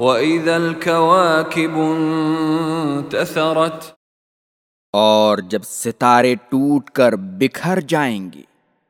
وَإِذَا الْكَوَاكِبُ انْتَثَرَتْ اور جب ستارے ٹوٹ کر بکھر جائیں گے